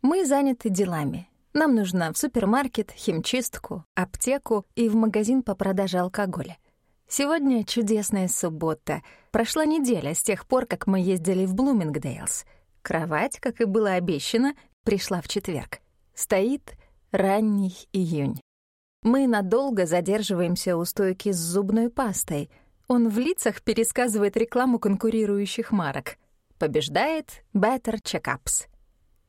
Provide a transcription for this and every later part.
Мы заняты делами. Нам нужно в супермаркет, химчистку, аптеку и в магазин по продаже алкоголя. Сегодня чудесная суббота. Прошла неделя с тех пор, как мы ездили в Блумингдейлс. Кровать, как и было обещано, пришла в четверг. Стоит ранний июнь. Мы надолго задерживаемся у стойки с зубной пастой. Он в лицах пересказывает рекламу конкурирующих марок. Побеждает Better Checkups.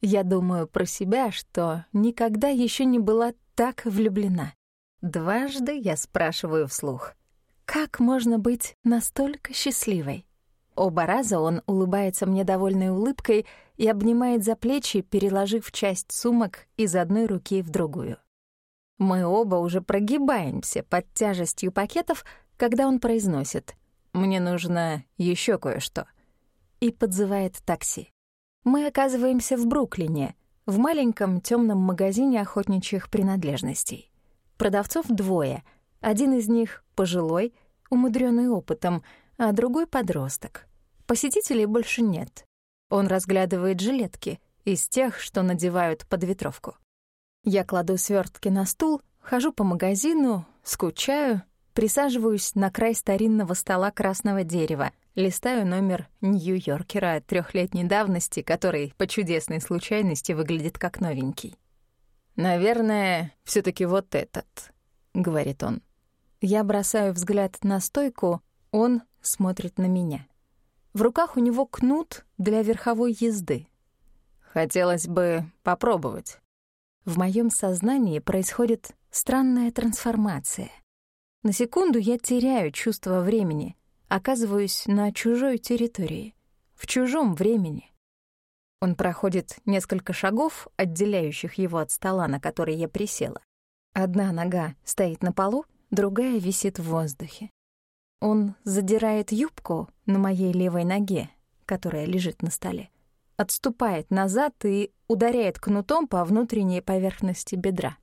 Я думаю про себя, что никогда еще не была так влюблена. Дважды я спрашиваю вслух. Как можно быть настолько счастливой? Оба раза он улыбается мне довольной улыбкой и обнимает за плечи, переложив часть сумок из одной руки в другую. Мы оба уже прогибаемся под тяжестью пакетов, когда он произносит «Мне нужно еще кое-что» и подзывает такси. Мы оказываемся в Бруклине, в маленьком темном магазине охотничьих принадлежностей. Продавцов двое. Один из них — пожилой, умудренный опытом, а другой — подросток. Посетителей больше нет. Он разглядывает жилетки из тех, что надевают под ветровку. Я кладу свертки на стул, хожу по магазину, скучаю, присаживаюсь на край старинного стола красного дерева, листаю номер Нью-Йоркера трехлетней давности, который по чудесной случайности выглядит как новенький. «Наверное, все таки вот этот», — говорит он. Я бросаю взгляд на стойку, он смотрит на меня. В руках у него кнут для верховой езды. Хотелось бы попробовать. В моем сознании происходит странная трансформация. На секунду я теряю чувство времени, оказываюсь на чужой территории, в чужом времени. Он проходит несколько шагов, отделяющих его от стола, на который я присела. Одна нога стоит на полу, другая висит в воздухе. Он задирает юбку на моей левой ноге, которая лежит на столе отступает назад и ударяет кнутом по внутренней поверхности бедра.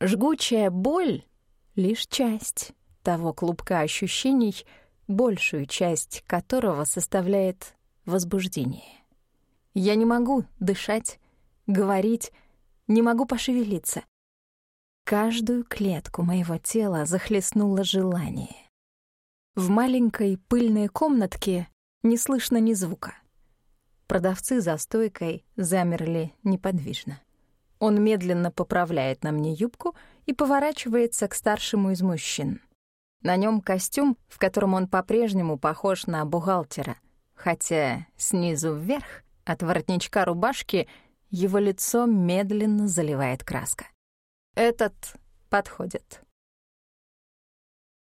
Жгучая боль — лишь часть того клубка ощущений, большую часть которого составляет возбуждение. Я не могу дышать, говорить, не могу пошевелиться. Каждую клетку моего тела захлестнуло желание. В маленькой пыльной комнатке не слышно ни звука. Продавцы за стойкой замерли неподвижно. Он медленно поправляет на мне юбку и поворачивается к старшему из мужчин. На нем костюм, в котором он по-прежнему похож на бухгалтера, хотя снизу вверх, от воротничка рубашки, его лицо медленно заливает краска. Этот подходит.